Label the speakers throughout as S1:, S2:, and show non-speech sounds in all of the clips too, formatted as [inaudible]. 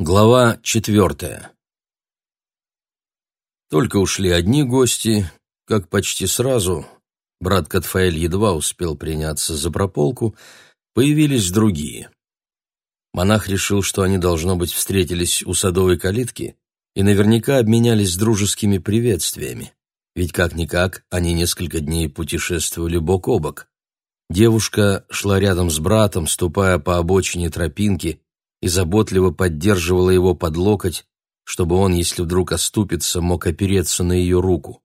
S1: Глава четвертая Только ушли одни гости, как почти сразу, брат Катфаэль едва успел приняться за прополку, появились другие. Монах решил, что они, должно быть, встретились у садовой калитки и наверняка обменялись дружескими приветствиями, ведь как-никак они несколько дней путешествовали бок о бок. Девушка шла рядом с братом, ступая по обочине тропинки, и заботливо поддерживала его под локоть, чтобы он, если вдруг оступится, мог опереться на ее руку.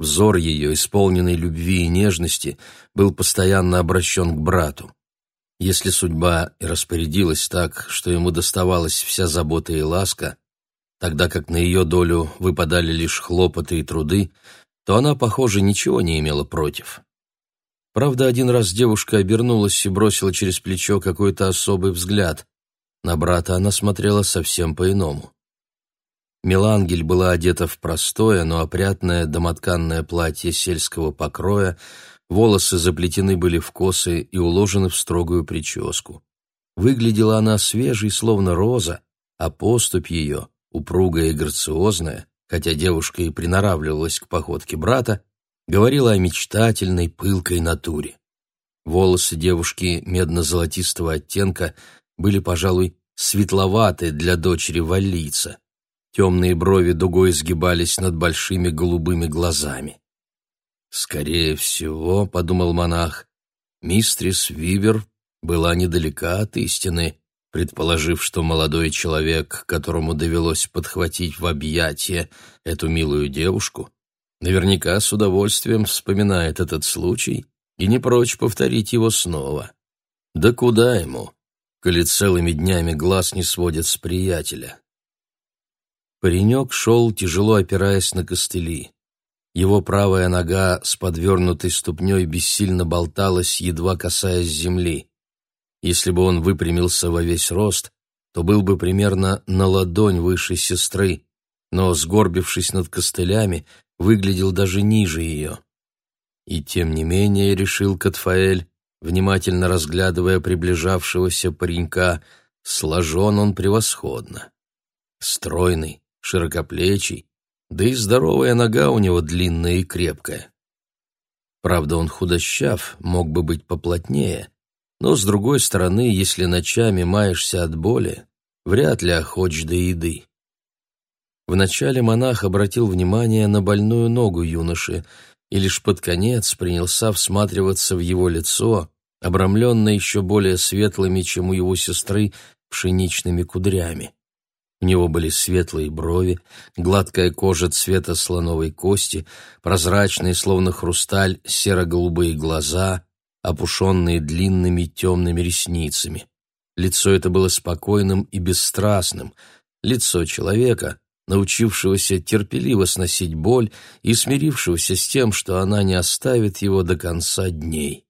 S1: Взор ее, исполненный любви и нежности, был постоянно обращен к брату. Если судьба и распорядилась так, что ему доставалась вся забота и ласка, тогда как на ее долю выпадали лишь хлопоты и труды, то она, похоже, ничего не имела против. Правда, один раз девушка обернулась и бросила через плечо какой-то особый взгляд, на брата она смотрела совсем по-иному. Мелангель была одета в простое, но опрятное домотканное платье сельского покроя, волосы заплетены были в косы и уложены в строгую прическу. Выглядела она свежей, словно роза, а поступь ее, упругая и грациозная, хотя девушка и приноравливалась к походке брата, говорила о мечтательной, пылкой натуре. Волосы девушки медно-золотистого оттенка были, пожалуй, светловаты для дочери валлийца. Темные брови дугой сгибались над большими голубыми глазами. «Скорее всего, — подумал монах, — мистрис Вивер была недалека от истины, предположив, что молодой человек, которому довелось подхватить в объятия эту милую девушку, наверняка с удовольствием вспоминает этот случай и не прочь повторить его снова. Да куда ему? Коли целыми днями глаз не сводит с приятеля. Паренек шел, тяжело опираясь на костыли. Его правая нога с подвернутой ступней бессильно болталась, едва касаясь земли. Если бы он выпрямился во весь рост, то был бы примерно на ладонь выше сестры, но, сгорбившись над костылями, выглядел даже ниже ее. И тем не менее, решил Катфаэль, внимательно разглядывая приближавшегося паренька, сложен он превосходно. Стройный, широкоплечий, да и здоровая нога у него длинная и крепкая. Правда, он худощав, мог бы быть поплотнее, но, с другой стороны, если ночами маешься от боли, вряд ли охочь до еды. Вначале монах обратил внимание на больную ногу юноши и лишь под конец принялся всматриваться в его лицо, обрамленное еще более светлыми, чем у его сестры, пшеничными кудрями. У него были светлые брови, гладкая кожа цвета слоновой кости, прозрачные, словно хрусталь, серо-голубые глаза, опушенные длинными темными ресницами. Лицо это было спокойным и бесстрастным, лицо человека, научившегося терпеливо сносить боль и смирившегося с тем, что она не оставит его до конца дней.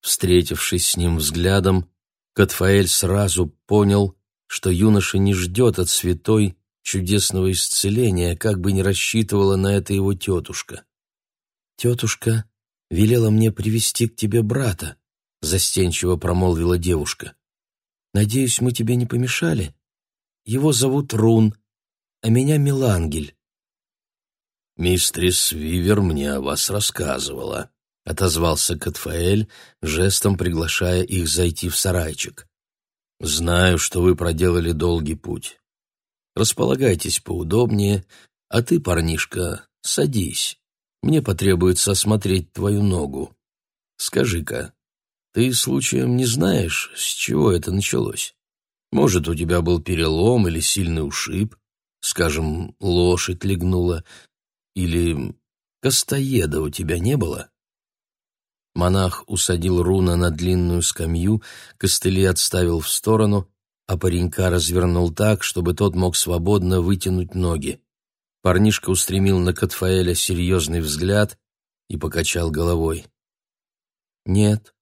S1: Встретившись с ним взглядом, Катфаэль сразу понял, что юноша не ждет от святой чудесного исцеления, как бы ни рассчитывала на это его тетушка. «Тетушка велела мне привести к тебе брата», — застенчиво промолвила девушка. «Надеюсь, мы тебе не помешали? Его зовут Рун, а меня Милангель».
S2: «Мистрис Вивер мне о вас рассказывала», — отозвался Катфаэль, жестом приглашая их зайти в сарайчик. «Знаю, что вы проделали долгий путь. Располагайтесь поудобнее, а ты, парнишка, садись. Мне потребуется осмотреть твою ногу. Скажи-ка, ты случаем не знаешь, с чего это началось? Может, у тебя был перелом или сильный ушиб, скажем, лошадь легнула, или костоеда у тебя не было?» Монах усадил руна на длинную скамью, костыли отставил в сторону, а паренька развернул так, чтобы тот мог свободно вытянуть ноги. Парнишка устремил на Катфаэля серьезный взгляд и покачал головой. «Нет,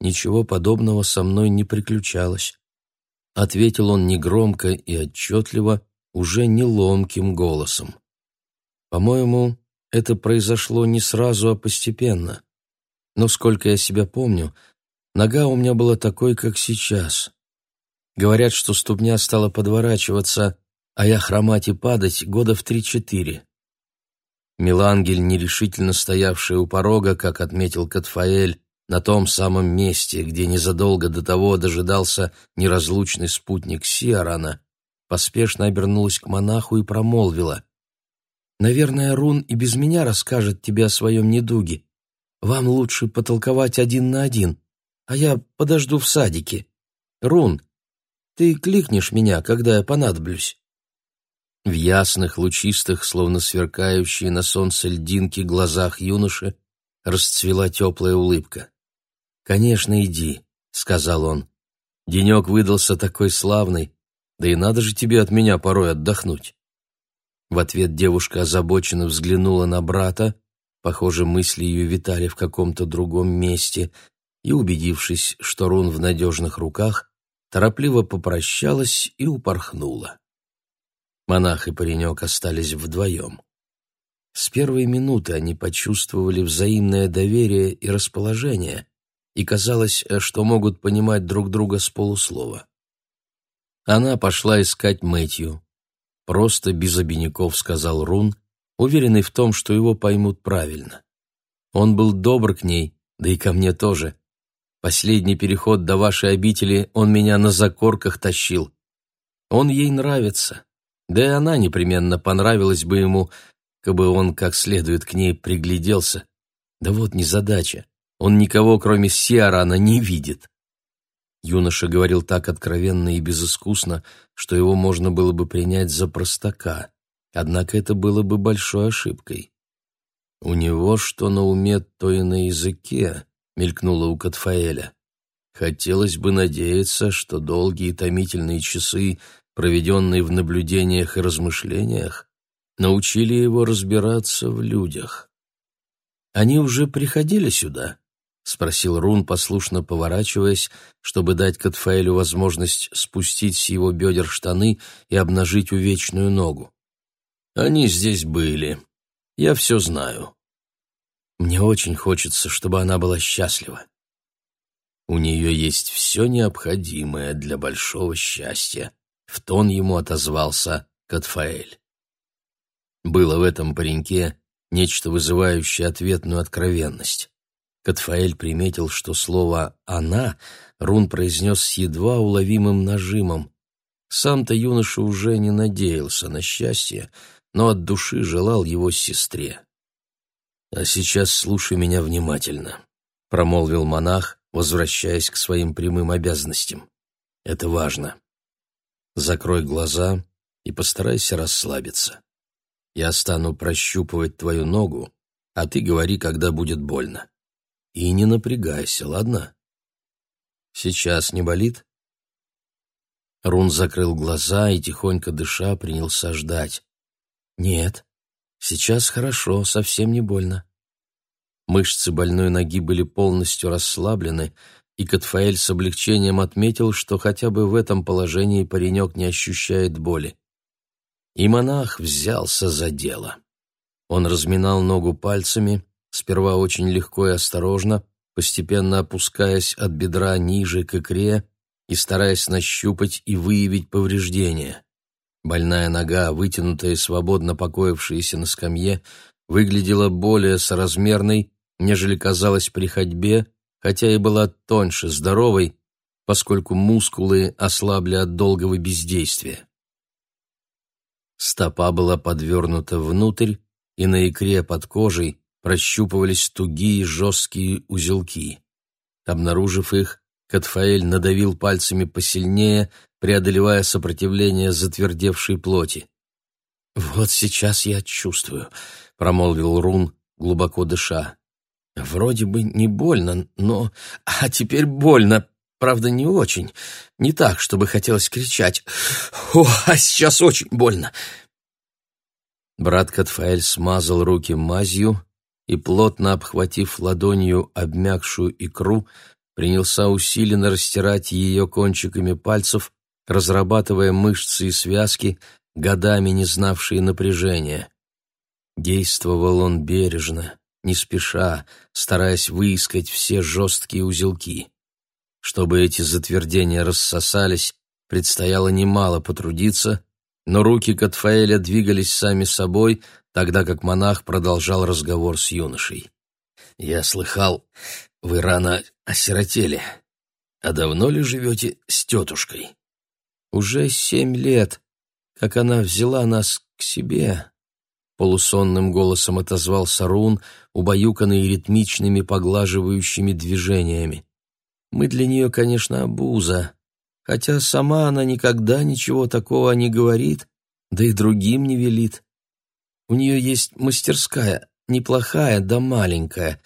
S2: ничего подобного со мной не приключалось», — ответил он негромко и отчетливо, уже не ломким голосом. «По-моему, это произошло не сразу, а постепенно. Но, сколько я себя помню, нога у меня была такой, как сейчас.
S1: Говорят, что ступня стала подворачиваться, а я хромать и падать года в три-четыре. Милангель, нерешительно стоявший у порога, как отметил Катфаэль, на том самом месте, где незадолго до того дожидался неразлучный спутник Сиарана, поспешно обернулась к монаху и промолвила. «Наверное, Рун и без меня расскажет тебе о своем недуге. Вам лучше потолковать один на один, а я подожду в садике. Рун, ты кликнешь меня, когда я понадоблюсь». В ясных, лучистых, словно сверкающие на солнце льдинки глазах юноши расцвела теплая улыбка. «Конечно, иди», — сказал он. «Денек выдался такой славный, да и надо же тебе от меня порой отдохнуть». В ответ девушка озабоченно взглянула на брата, похоже, мысли ее витали в каком-то другом месте, и, убедившись, что Рун в надежных руках, торопливо попрощалась и упорхнула. Монах и паренек остались вдвоем. С первой минуты они почувствовали взаимное доверие и расположение, и казалось, что могут понимать друг друга с полуслова. Она пошла искать Мэтью. Просто без обиняков сказал Рун, уверенный в том, что его поймут правильно. Он был добр к ней, да и ко мне тоже. Последний переход до вашей обители он меня на закорках тащил. Он ей нравится, да и она непременно понравилась бы ему, кабы он как следует к ней пригляделся. Да вот незадача, он никого, кроме Сиарана, не видит. Юноша говорил так откровенно и безыскусно, что его можно было бы принять за простака, однако это было бы большой ошибкой. «У него что на уме, то и на языке», — мелькнуло у Катфаэля. Хотелось бы надеяться, что долгие томительные часы проведенные в наблюдениях и размышлениях, научили его разбираться в людях. «Они уже приходили сюда?» — спросил Рун, послушно поворачиваясь, чтобы дать Катфаэлю возможность спустить с его бедер штаны и обнажить увечную ногу. «Они здесь были. Я все знаю. Мне очень хочется, чтобы она была счастлива. У нее есть все необходимое для большого счастья», в тон ему отозвался Катфаэль. Было в этом пареньке нечто вызывающее ответную откровенность. Катфаэль приметил, что слово «она» Рун произнес с едва уловимым нажимом. Сам-то юноша уже не надеялся на счастье, но от души желал его сестре. «А сейчас слушай меня внимательно», — промолвил монах, возвращаясь к своим прямым обязанностям. «Это важно. Закрой глаза и постарайся расслабиться. Я стану прощупывать твою ногу, а ты говори, когда будет больно. И не напрягайся, ладно? Сейчас не болит? Рун закрыл глаза и, тихонько дыша, принялся ждать. Нет, сейчас хорошо, совсем не больно. Мышцы больной ноги были полностью расслаблены, и Катфаэль с облегчением отметил, что хотя бы в этом положении паренек не ощущает боли. И монах взялся за дело. Он разминал ногу пальцами, сперва очень легко и осторожно, постепенно опускаясь от бедра ниже к икре и стараясь нащупать и выявить повреждения. Больная нога, вытянутая и свободно покоившаяся на скамье, выглядела более соразмерной, нежели казалось при ходьбе, хотя и была тоньше здоровой, поскольку мускулы ослабли от долгого бездействия. Стопа была подвернута внутрь, и на икре под кожей прощупывались тугие жесткие узелки. Обнаружив их, Катфаэль надавил пальцами посильнее, преодолевая сопротивление затвердевшей плоти. «Вот сейчас я чувствую», — промолвил Рун, глубоко дыша. Вроде бы не больно, но... А теперь больно. Правда, не очень. Не так, чтобы хотелось кричать. О, а сейчас очень больно. Брат Катфаэль смазал руки мазью и, плотно обхватив ладонью обмякшую икру, принялся усиленно растирать ее кончиками пальцев, разрабатывая мышцы и связки, годами не знавшие напряжения. Действовал он бережно, не спеша, стараясь выискать все жесткие узелки. Чтобы эти затвердения рассосались, предстояло немало потрудиться, но руки Катфаэля двигались сами собой, тогда как монах продолжал разговор с юношей. «Я слыхал, вы рано осиротели. А давно ли живете с тетушкой?»
S2: «Уже семь лет, как она взяла нас к себе», — полусонным голосом отозвался Рун, убаюканный ритмичными поглаживающими движениями. «Мы для нее, конечно, обуза, хотя сама она никогда ничего такого не говорит, да и другим не велит. У нее есть мастерская, неплохая, да маленькая.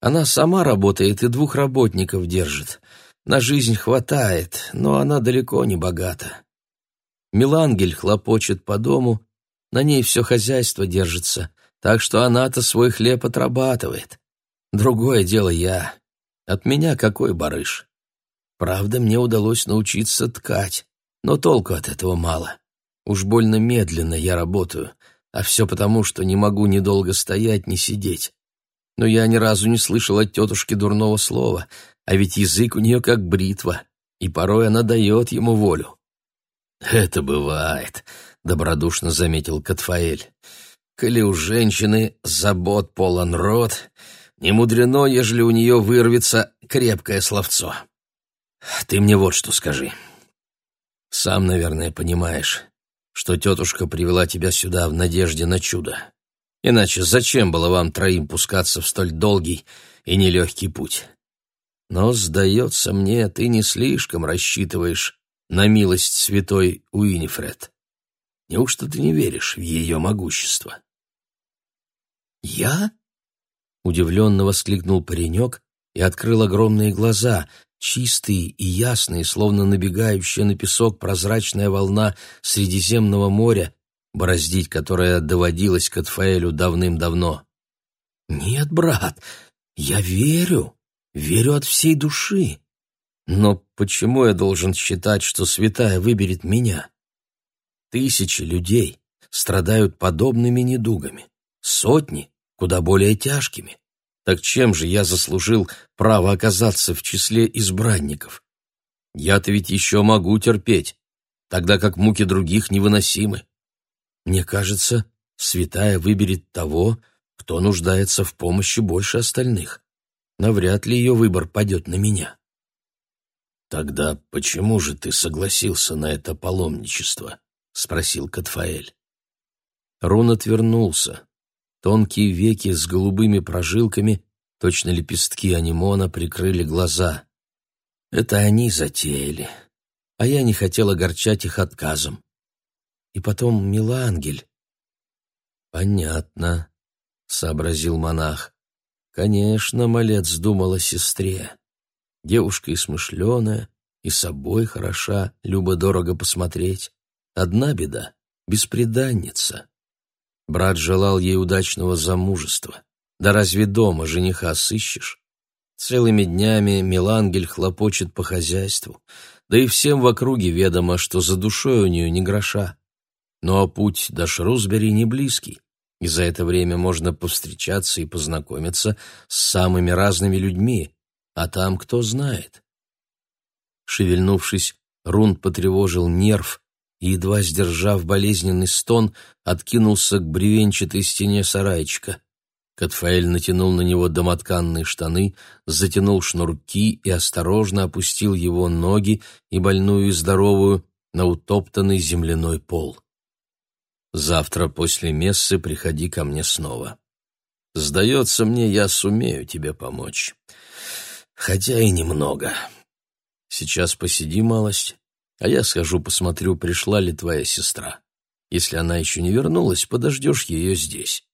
S2: Она сама работает и двух работников держит. На жизнь хватает, но она далеко не богата. Милангель хлопочет по дому, на ней все хозяйство держится, так что она-то свой хлеб отрабатывает. Другое дело я. От меня какой барыш? Правда, мне удалось научиться ткать, но толку от этого мало. Уж больно медленно я работаю, а все потому, что не могу ни долго стоять, ни сидеть. Но я ни разу не слышал от тетушки дурного слова, а ведь язык у нее как бритва, и порой она дает ему волю.
S1: «Это бывает», — добродушно заметил Катфаэль. «Коли у женщины забот полон рот, не мудрено, ежели у нее вырвется крепкое словцо». Ты мне вот что скажи. Сам, наверное, понимаешь, что тетушка привела тебя сюда в надежде на чудо. Иначе зачем было вам троим пускаться в столь долгий и нелегкий путь? Но, сдается мне, ты не слишком рассчитываешь на милость святой Уинифред. Неужто ты не веришь в ее могущество?
S2: «Я?» — удивленно воскликнул паренек и открыл огромные глаза, чистые и ясные, словно набегающая на песок прозрачная волна Средиземного моря, бороздить которое доводилось Катфаэлю давным-давно. «Нет, брат, я верю, верю от всей души. Но почему я должен считать, что святая выберет меня? Тысячи людей страдают подобными недугами, сотни куда более тяжкими. Так чем же я заслужил право оказаться в числе избранников? Я-то ведь еще могу терпеть, тогда как муки других невыносимы. Мне кажется, святая выберет того, кто нуждается в помощи больше остальных. Навряд ли ее выбор падет на меня.
S1: «Тогда почему же ты согласился на это паломничество?» — спросил Катфаэль.
S2: Рун отвернулся. Тонкие веки с голубыми прожилками, точно лепестки анимона, прикрыли глаза. Это они затеяли, а я не хотел огорчать их отказом. И потом Милангель. «Понятно», — сообразил монах. «Конечно, малец думал о сестре. Девушка и смышленая, и собой хороша, любо-дорого посмотреть. Одна беда — беспреданница. Брат желал ей удачного замужества. Да разве дома жениха сыщешь? Целыми днями Мелангель хлопочет по хозяйству, да и всем в округе ведомо, что за душой у нее не гроша. Ну а путь до Шрусбери не близкий, и за это время можно повстречаться и познакомиться с самыми разными людьми, а там кто знает. Шевельнувшись, Рун потревожил нерв, и, едва сдержав болезненный стон, откинулся к бревенчатой стене сарайчика. Катфаэль натянул на него домотканные штаны, затянул шнурки и осторожно опустил его ноги и больную и здоровую на утоптанный земляной пол. «Завтра после мессы приходи ко мне снова. Сдается мне, я сумею тебе помочь. Хотя и немного. Сейчас посиди малость, а я схожу посмотрю, пришла ли твоя сестра. Если она еще не вернулась, подождешь ее здесь.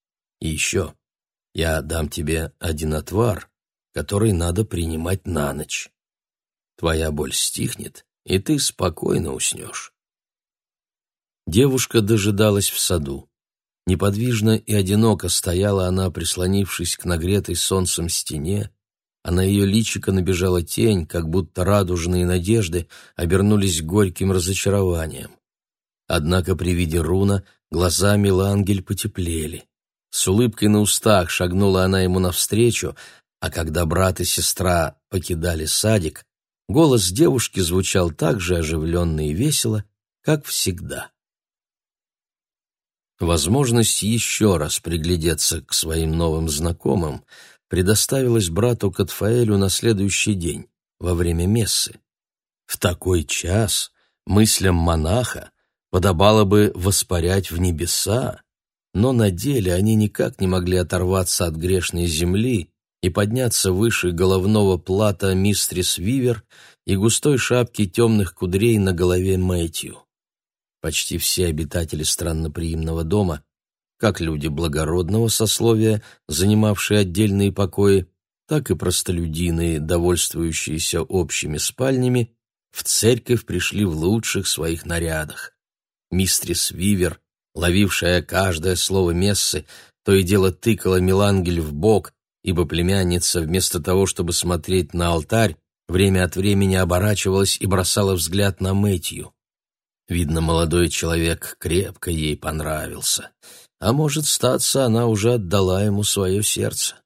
S2: И еще, я дам тебе один отвар, который надо принимать на ночь. Твоя боль стихнет, и ты спокойно уснешь. Девушка дожидалась в саду. Неподвижно и одиноко стояла она, прислонившись к нагретой солнцем стене, а на ее личико набежала тень, как будто радужные надежды обернулись горьким разочарованием. Однако при виде руна глаза Милангель потеплели. С улыбкой на устах шагнула она ему навстречу, а когда брат и сестра покидали садик,
S1: голос девушки звучал так же оживленно и весело, как всегда. Возможность еще раз приглядеться к своим новым знакомым предоставилась брату Катфаэлю на следующий день, во время мессы. В такой час мыслям монаха подобало бы воспарять в небеса, но на деле они никак не могли оторваться от грешной земли и подняться выше головного плата мистрис Вивер и густой шапки темных кудрей на голове Мэтью. Почти все обитатели странноприимного дома, как люди благородного сословия, занимавшие отдельные покои, так и простолюдины, довольствующиеся общими спальнями, в церковь пришли в лучших своих нарядах. Мистрис Вивер, ловившая каждое слово мессы, то и дело тыкала Милангель в бок, ибо племянница, вместо того, чтобы смотреть на алтарь, время от времени оборачивалась и бросала взгляд на Мэтью. Видно, молодой человек крепко ей понравился, а может, статься, она уже отдала ему свое сердце.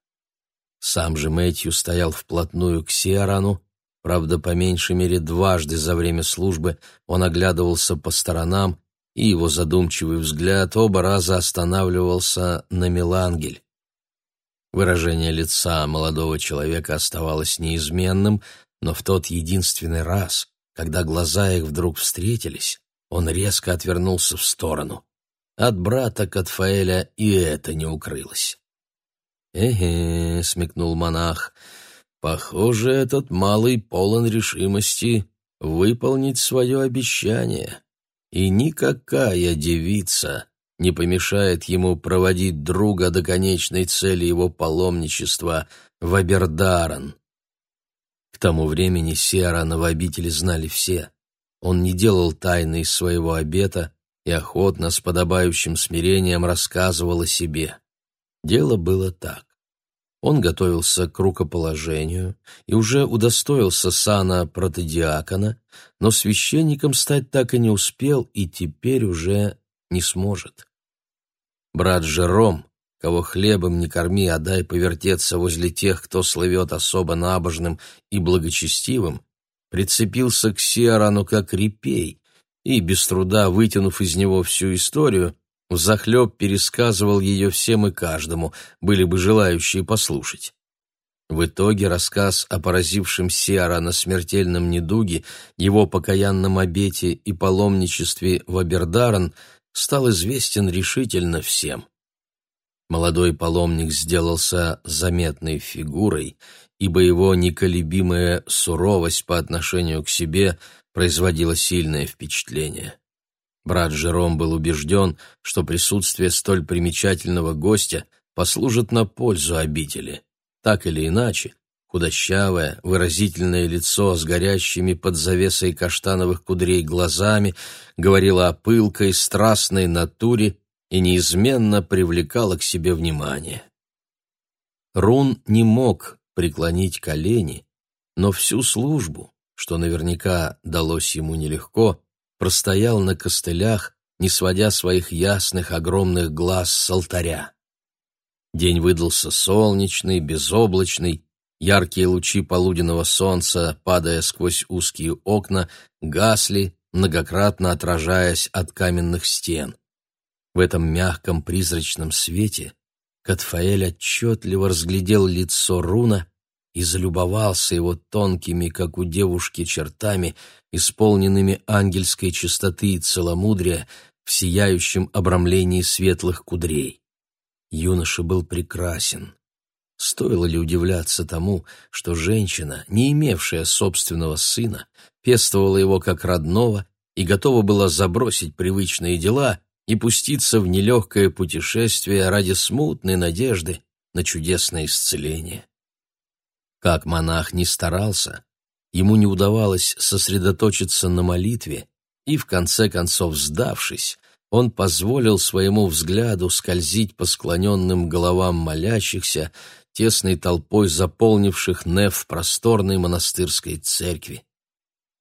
S1: Сам же Мэтью стоял вплотную к Сиарану, правда, по меньшей мере дважды за время службы он оглядывался по сторонам, и его задумчивый взгляд оба раза останавливался на Мелангель. Выражение лица молодого человека оставалось неизменным, но в тот единственный раз, когда глаза их вдруг встретились, он резко отвернулся в сторону. От брата Катфаэля и это не укрылось. «Эге», — смекнул монах, — «похоже, этот малый полон решимости выполнить свое обещание, и никакая девица не помешает ему проводить друга до конечной цели его паломничества в Абердаран». К тому времени Сиарана в обители знали все. Он не делал тайны из своего обета и охотно, с подобающим смирением рассказывал о себе. Дело было так. Он готовился к рукоположению и уже удостоился сана протодиакона, но священником стать так и не успел и теперь уже не сможет. Брат Жером, кого хлебом не корми, а дай повертеться возле тех, кто слывет особо набожным и благочестивым, прицепился к Сиарану как репей и, без труда вытянув из него всю историю, взахлеб пересказывал ее всем и каждому, были бы желающие послушать. В итоге рассказ о поразившем Сиарана смертельном недуге, его покаянном обете и паломничестве в Абердаран стал известен решительно всем. Молодой паломник сделался заметной фигурой, ибо его неколебимая суровость по отношению к себе производила сильное впечатление. Брат Жером был убежден, что присутствие столь примечательного гостя послужит на пользу обители. Так или иначе, худощавое, выразительное лицо с горящими под завесой каштановых кудрей глазами говорило о пылкой, страстной натуре и неизменно привлекало к себе внимание. Рун не мог преклонить колени, но всю службу, что наверняка далось ему нелегко, простоял на костылях, не сводя своих ясных огромных глаз с алтаря. День выдался солнечный, безоблачный, яркие лучи полуденного солнца, падая сквозь узкие окна, гасли, многократно отражаясь от каменных стен. В этом мягком призрачном свете Катфаэль отчетливо разглядел лицо Руна и залюбовался его тонкими, как у девушки, чертами, исполненными ангельской чистоты и целомудрия в сияющем обрамлении светлых кудрей. Юноша был прекрасен. Стоило ли удивляться тому, что женщина, не имевшая собственного сына, пестовала его как родного и готова была забросить привычные дела и пуститься в нелегкое путешествие ради смутной надежды на чудесное исцеление. Как монах не старался, ему не удавалось сосредоточиться на молитве, и, в конце концов, сдавшись, он позволил своему взгляду скользить по склоненным головам молящихся, тесной толпой заполнивших неф просторной монастырской церкви.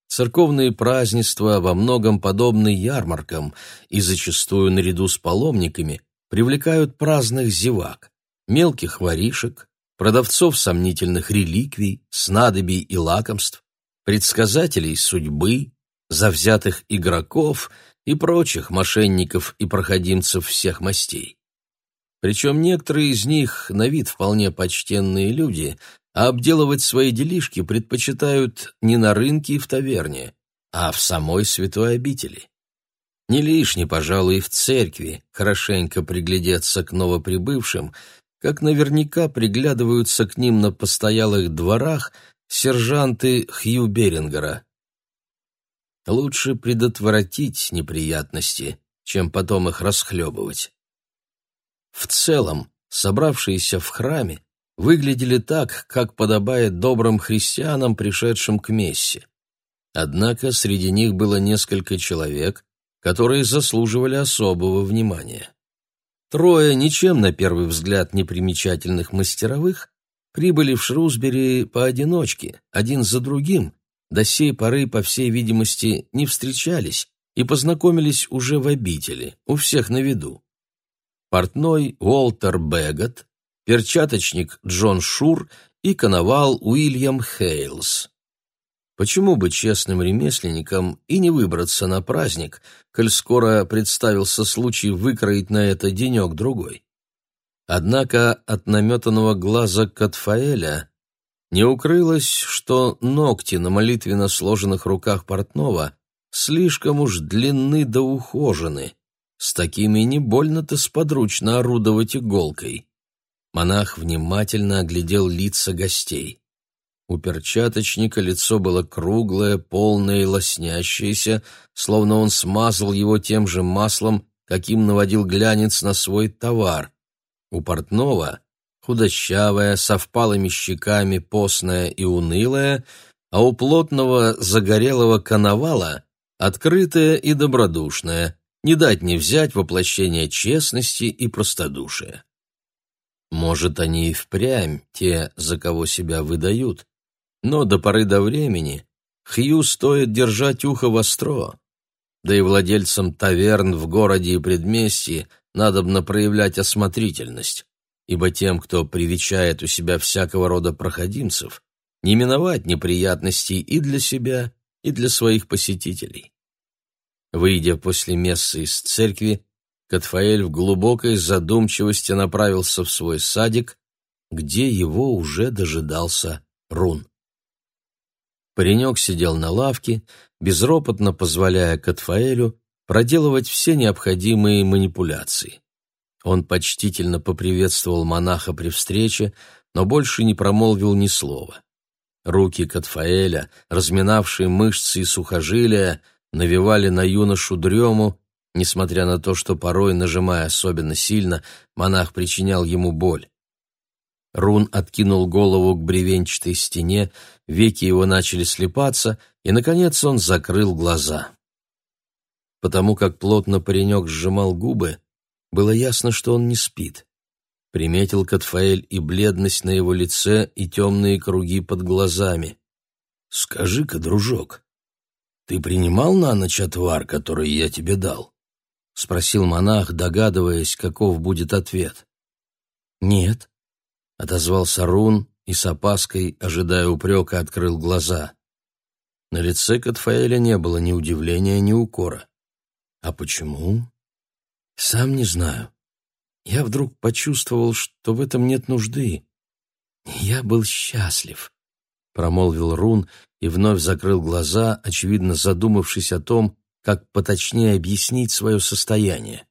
S1: Церковные празднества во многом подобны ярмаркам и зачастую наряду с паломниками привлекают праздных зевак, мелких воришек, продавцов сомнительных реликвий, снадобий и лакомств. предсказателей судьбы, завзятых игроков и прочих мошенников и проходимцев всех мастей. Причем некоторые из них на вид вполне почтенные люди, а обделывать свои делишки предпочитают не на рынке и в таверне, а в самой святой обители. Не лишне, пожалуй, и в церкви хорошенько приглядеться к новоприбывшим, как наверняка приглядываются к ним на постоялых дворах сержанты Хью Берингера. Лучше предотвратить неприятности, чем потом их расхлебывать. В целом, собравшиеся в храме выглядели так, как подобает добрым христианам, пришедшим к мессе. Однако среди них было несколько человек, которые заслуживали особого внимания. Трое ничем на первый взгляд непримечательных мастеровых прибыли в Шрусбери поодиночке, один за другим, до сей поры, по всей видимости, не встречались и познакомились уже в обители, у всех на виду. Портной Уолтер Бэггот, перчаточник Джон Шур и коновал Уильям Хейлс. Почему бы честным ремесленникам и не выбраться на праздник, коль скоро представился случай выкроить на это денек-другой? Однако от наметанного глаза Катфаэля не укрылось, что ногти на молитвенно сложенных руках портного слишком уж длинны да ухожены. С такими не больно-то сподручно орудовать иголкой. Монах внимательно оглядел лица гостей. У перчаточника лицо было круглое, полное и лоснящееся, словно он смазал его тем же маслом, каким наводил глянец на свой товар. У портного худощавая, со впалыми щеками, постная и унылая, а у плотного загорелого коновала открытая и добродушная, не дать не взять воплощение честности и простодушия. Может, они и впрямь те, за кого себя выдают, но до поры до времени Хью стоит держать ухо востро, да и владельцам таверн в городе и предместье надобно проявлять осмотрительность, ибо тем, кто привечает у себя всякого рода проходимцев, не миновать неприятностей и для себя, и для своих посетителей. Выйдя после мессы из церкви, Катфаэль в глубокой задумчивости направился в свой садик, где его уже дожидался Рун. Паренек сидел на лавке, безропотно позволяя Катфаэлю проделывать все необходимые манипуляции. Он почтительно поприветствовал монаха при встрече, но больше не промолвил ни слова. Руки Катфаэля, разминавшие мышцы и сухожилия, навевали на юношу дрему, несмотря на то, что порой, нажимая особенно сильно, монах причинял ему боль. Рун откинул голову к бревенчатой стене, веки его начали слепаться, и, наконец, он закрыл глаза. Потому как плотно паренек сжимал губы, было ясно, что он не спит. Приметил Катфаэль и бледность на его лице, и темные круги под глазами. «Скажи-ка, дружок, ты принимал на ночь отвар, который я тебе дал?» — спросил монах, догадываясь, каков будет ответ. «Нет», — отозвался Рун и с опаской, ожидая упрека, открыл глаза. На лице Катфаэля не было ни удивления, ни укора. «А почему?» «Сам не знаю. Я вдруг почувствовал, что в этом нет нужды. Я был счастлив», — промолвил Рун и вновь закрыл глаза, очевидно задумавшись о том, как поточнее объяснить свое состояние.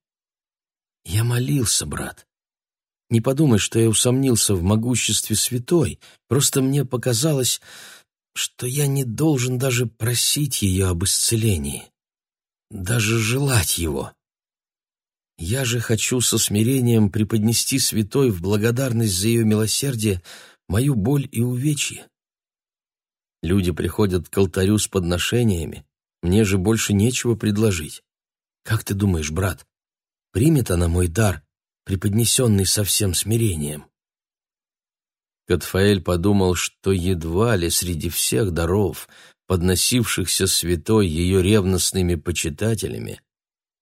S1: «Я молился, брат. Не подумай, что я усомнился в могуществе святой, просто мне показалось, что я не должен даже просить ее об исцелении, даже желать его. Я же хочу со смирением преподнести святой в благодарность за ее милосердие мою боль и увечье. Люди приходят к алтарю с подношениями, мне же больше нечего предложить. Как ты думаешь, брат, примет она мой дар, преподнесенный со всем смирением?» Катфаэль подумал, что едва ли среди всех даров, подносившихся святой ее ревностными почитателями,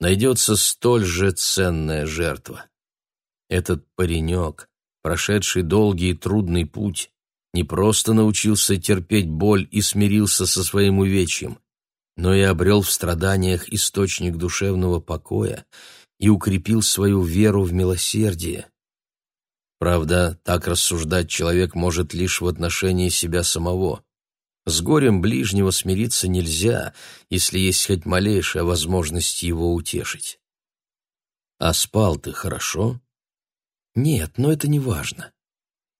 S1: найдется столь же ценная жертва. Этот паренек, прошедший долгий и трудный путь, не просто научился терпеть боль и смирился со своим увечьем, но и обрел в страданиях источник душевного покоя и укрепил свою веру в милосердие. Правда, так рассуждать человек может лишь в отношении себя самого. С горем ближнего смириться нельзя, если есть хоть малейшая возможность его утешить. А спал ты хорошо? Нет, но это не важно.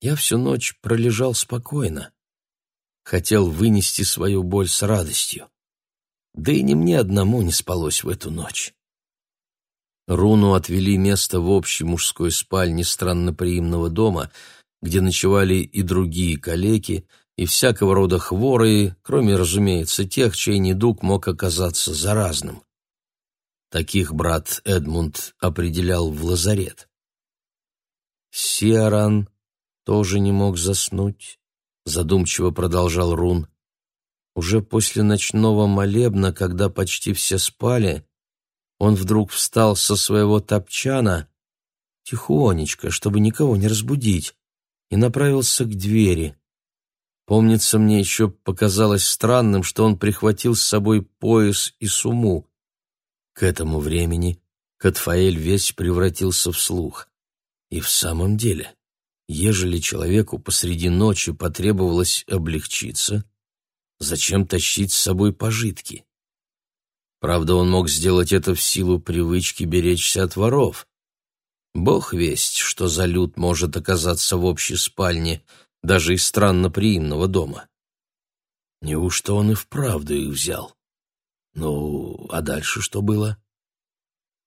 S1: Я всю ночь пролежал спокойно. Хотел вынести свою боль с радостью. Да и не мне одному не спалось в эту ночь. Руну отвели место в общей мужской спальне странноприимного дома, где ночевали и другие калеки, и всякого рода хворые, кроме, разумеется, тех, чей недуг мог оказаться заразным. Таких брат Эдмунд определял в лазарет. Сиаран тоже не мог заснуть, задумчиво продолжал Рун. Уже после ночного молебна, когда почти все спали, он вдруг встал со своего топчана, тихонечко, чтобы никого не разбудить, и направился к двери. Помнится, мне еще показалось странным, что он прихватил с собой пояс и суму. К этому времени Катфаэль весь превратился в слух. И в самом деле, ежели человеку посреди ночи потребовалось облегчиться, зачем тащить с собой пожитки? Правда, он мог сделать это в силу привычки беречься от воров. Бог весть, что за люд может оказаться в общей спальне, даже из странноприимного дома. Неужто он и вправду их взял? Ну, а дальше что было?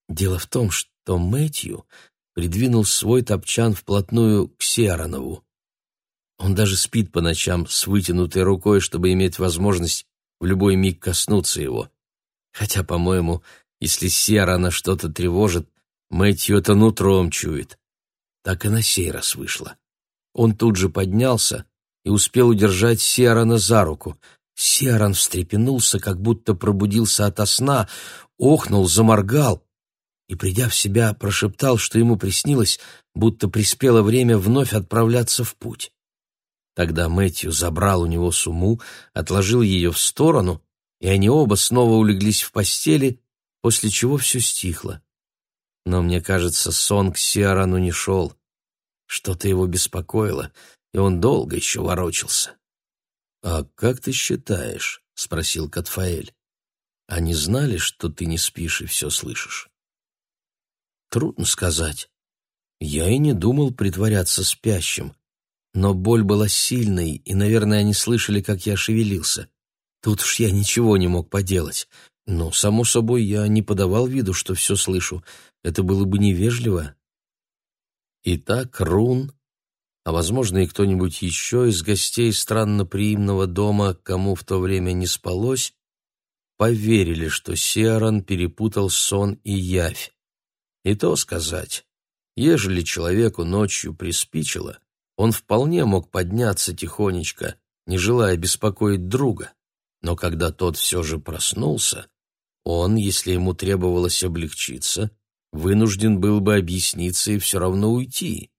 S1: Дело в том, что Мэтью придвинул свой топчан вплотную к Сиаронову. Он даже спит по ночам с вытянутой рукой, чтобы иметь возможность в любой миг коснуться его. Хотя, по-моему, если Сера на что-то тревожит, Мэтью это нутром чует. Так и на сей раз вышло. Он тут же поднялся и успел удержать Сиарана за руку. Сиаран встрепенулся, как будто пробудился ото сна, охнул, заморгал и, придя в себя, прошептал, что ему приснилось, будто приспело время вновь отправляться в путь. Тогда Мэтью забрал у него суму, отложил ее в сторону и они оба снова улеглись в постели, после чего все стихло. Но мне кажется, сон к Сиарану не шел. Что-то его беспокоило, и он долго еще ворочался. «А как ты считаешь?» — спросил Катфаэль. «Они знали, что ты не спишь и все слышишь?» «Трудно сказать. Я и не думал притворяться спящим. Но боль была сильной, и, наверное, они слышали, как я шевелился. Тут уж я ничего не мог поделать. Но, само собой, я не подавал виду, что все слышу. Это было бы невежливо. Итак, Рун, а, возможно, и кто-нибудь еще из гостей странноприимного дома, кому в то время не спалось, поверили, что Сиаран перепутал сон и явь. И то сказать, ежели человеку ночью приспичило, он вполне мог подняться тихонечко, не желая беспокоить друга. Но когда тот все же проснулся, он, если ему требовалось облегчиться, вынужден был бы объясниться и все равно уйти.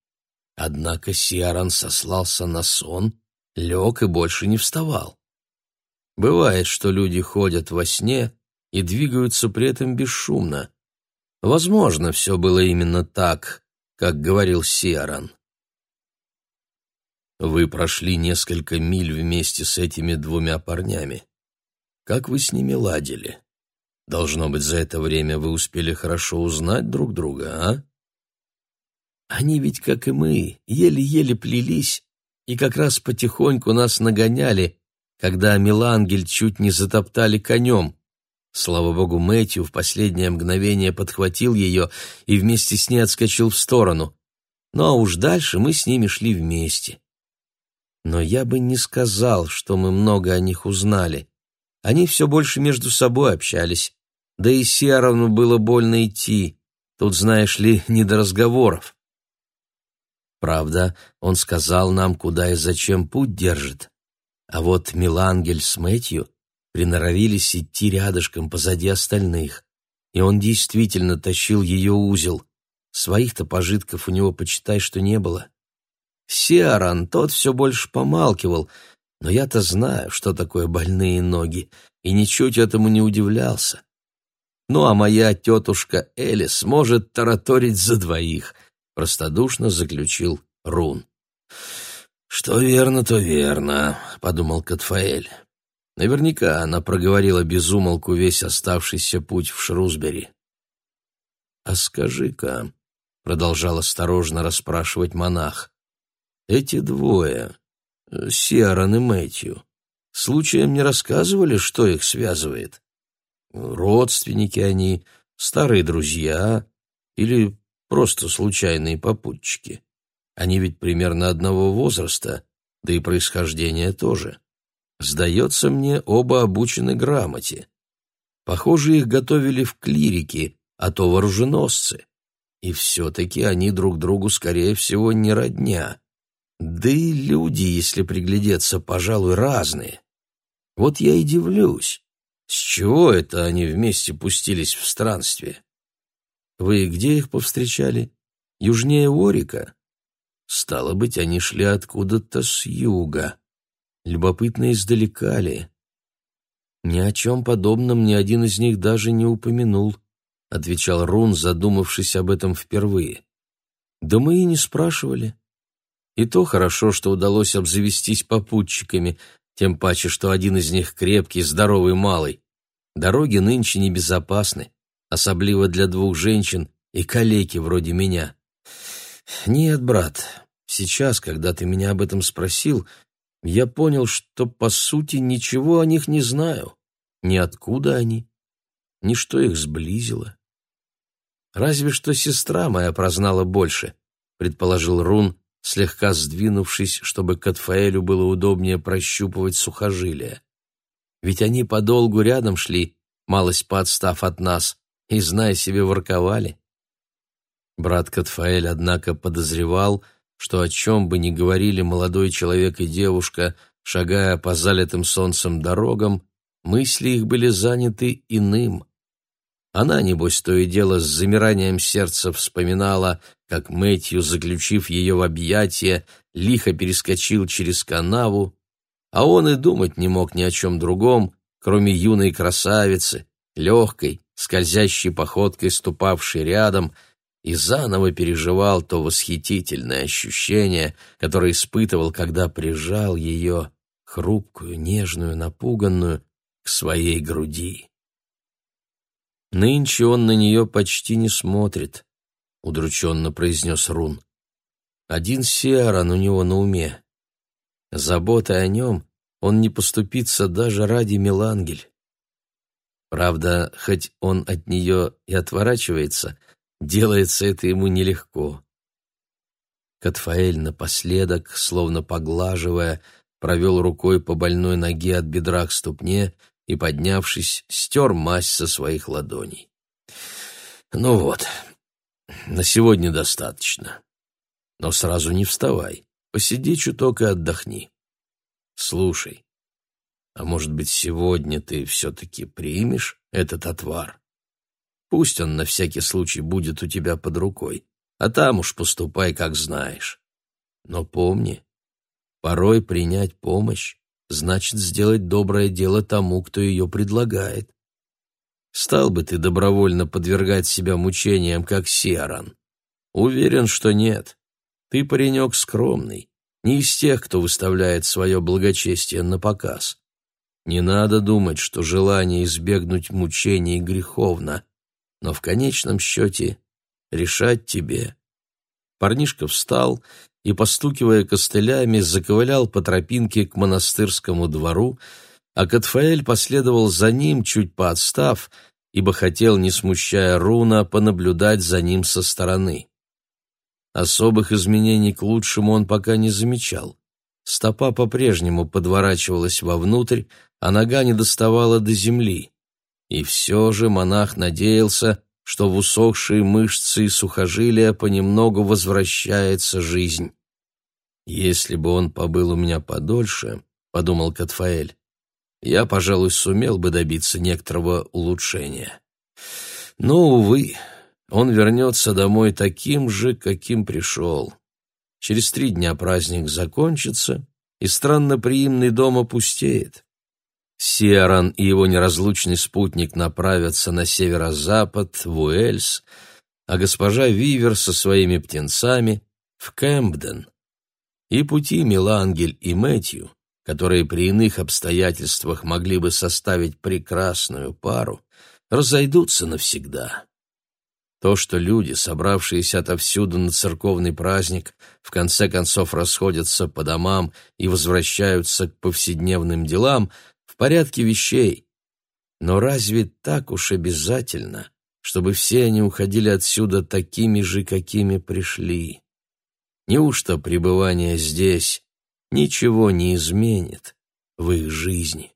S1: Однако Сиаран сослался на сон, лег и больше не вставал. Бывает, что люди ходят во сне и двигаются при этом бесшумно. Возможно, все было именно так, как говорил Сиаран. Вы прошли несколько миль вместе с этими двумя парнями. Как вы с ними ладили? Должно быть, за это время вы успели хорошо узнать друг друга, а? Они ведь, как и мы, еле-еле плелись и как раз потихоньку нас нагоняли, когда Милангель чуть не затоптали конем. Слава богу, Мэтью в последнее мгновение подхватил ее и вместе с ней отскочил в сторону. Ну а уж дальше мы с ними шли вместе. Но я бы не сказал, что мы много о них узнали. Они все больше между собой общались. Да и Сиаровну было больно идти. Тут, знаешь ли, [laughs] не до разговоров. Правда, он сказал нам, куда и зачем путь держит. А вот Милангель с Мэтью приноровились идти рядышком позади остальных. И он действительно тащил ее узел. Своих-то пожитков у него, почитай, что не было. Сиаран, тот все больше помалкивал, но я-то знаю, что такое больные ноги, и ничуть этому не удивлялся. Ну, а моя тетушка Элис может тараторить за двоих, простодушно заключил Рун. Что верно, то верно, подумал Катфаэль. Наверняка она проговорила безумолку весь оставшийся путь в Шрусбери. «А скажи-ка», — продолжал осторожно расспрашивать монах, — «эти двое, Сиаран и Мэтью, случаем не рассказывали, что их связывает? Родственники они, старые друзья или просто случайные попутчики? Они ведь примерно одного возраста, да и происхождение тоже. Сдается мне, оба обучены грамоте. Похоже, их готовили в клирике, а то в оруженосцы. И все-таки они друг другу, скорее всего, не родня. Да и люди, если приглядеться, пожалуй, разные. Вот я и дивлюсь, с чего это они вместе пустились в странствие? Вы где их повстречали? Южнее Орика? Стало быть, они шли откуда-то с юга. Любопытно издалека ли? Ни о чем подобном ни один из них даже не упомянул отвечал Рун, задумавшись об этом впервые. Да мы и не спрашивали. И то хорошо, что удалось обзавестись попутчиками, тем паче, что один из них крепкий, здоровый малый. Дороги нынче небезопасны, особливо для двух женщин и калеки вроде меня. Нет, брат, сейчас, когда ты меня об этом спросил, я понял, что, по сути, ничего о них не знаю. Ни откуда они, ни что их сблизило. Разве что сестра моя прознала больше, предположил Рун, слегка сдвинувшись, чтобы Катфаэлю было удобнее прощупывать сухожилия. Ведь они подолгу рядом шли, малость подстав от нас, и, зная себе, ворковали. Брат Катфаэль, однако, подозревал, что о чем бы ни говорили молодой человек и девушка, шагая по залитым солнцем дорогам, мысли их были заняты иным — она, небось, то и дело с замиранием сердца вспоминала, как Мэтью, заключив ее в объятия, лихо перескочил через канаву, а он и думать не мог ни о чем другом, кроме юной красавицы, легкой, скользящей походкой ступавшей рядом, и заново переживал то восхитительное ощущение, которое испытывал, когда прижал ее, хрупкую, нежную, напуганную, к своей груди. Нынче он на нее почти не смотрит, — удрученно произнес Рун. Один Сиаран у него на уме. Заботой о нем он не поступится даже ради Мелангель. Правда, хоть он от нее и отворачивается, делается это ему нелегко. Катфаэль напоследок, словно поглаживая, провел рукой по больной ноге от бедра к ступне и, поднявшись, стер мазь со своих ладоней. «Ну вот, на сегодня достаточно. Но сразу не вставай, посиди чуток и отдохни. Слушай, а может быть, сегодня ты все-таки примешь этот отвар? Пусть он на всякий случай будет у тебя под рукой, а там уж поступай, как знаешь. Но помни, порой принять помощь значит сделать доброе дело тому, кто ее предлагает. Стал бы ты добровольно подвергать себя мучениям, как Сиаран? Уверен, что нет. Ты паренек скромный, не из тех, кто выставляет свое благочестие на показ. Не надо думать, что желание избегнуть мучений греховно, но в конечном счете решать тебе. Парнишка встал и, постукивая костылями, заковылял по тропинке к монастырскому двору, а Катфаэль последовал за ним, чуть поотстав, ибо хотел, не смущая Руна, понаблюдать за ним со стороны. Особых изменений к лучшему он пока не замечал. Стопа по-прежнему подворачивалась вовнутрь, а нога не доставала до земли. И все же монах надеялся, что в усохшие мышцы и сухожилия понемногу возвращается жизнь. «Если бы он побыл у меня подольше», — подумал Катфаэль, «я, пожалуй, сумел бы добиться некоторого улучшения. Но, увы, он вернется домой таким же, каким пришел. Через три дня праздник закончится, и странноприимный дом опустеет. Сиаран и его неразлучный спутник направятся на северо-запад, в Уэльс, а госпожа Вивер со своими птенцами — в Кэмпден. И пути Милангель и Мэтью, которые при иных обстоятельствах могли бы составить прекрасную пару, разойдутся навсегда. То, что люди, собравшиеся отовсюду на церковный праздник, в конце концов расходятся по домам и возвращаются к повседневным делам, в порядке вещей. Но разве так уж обязательно, чтобы все они уходили отсюда такими же, какими пришли? Неужто пребывание здесь ничего не изменит в их жизни?